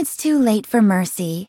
it's too late for mercy.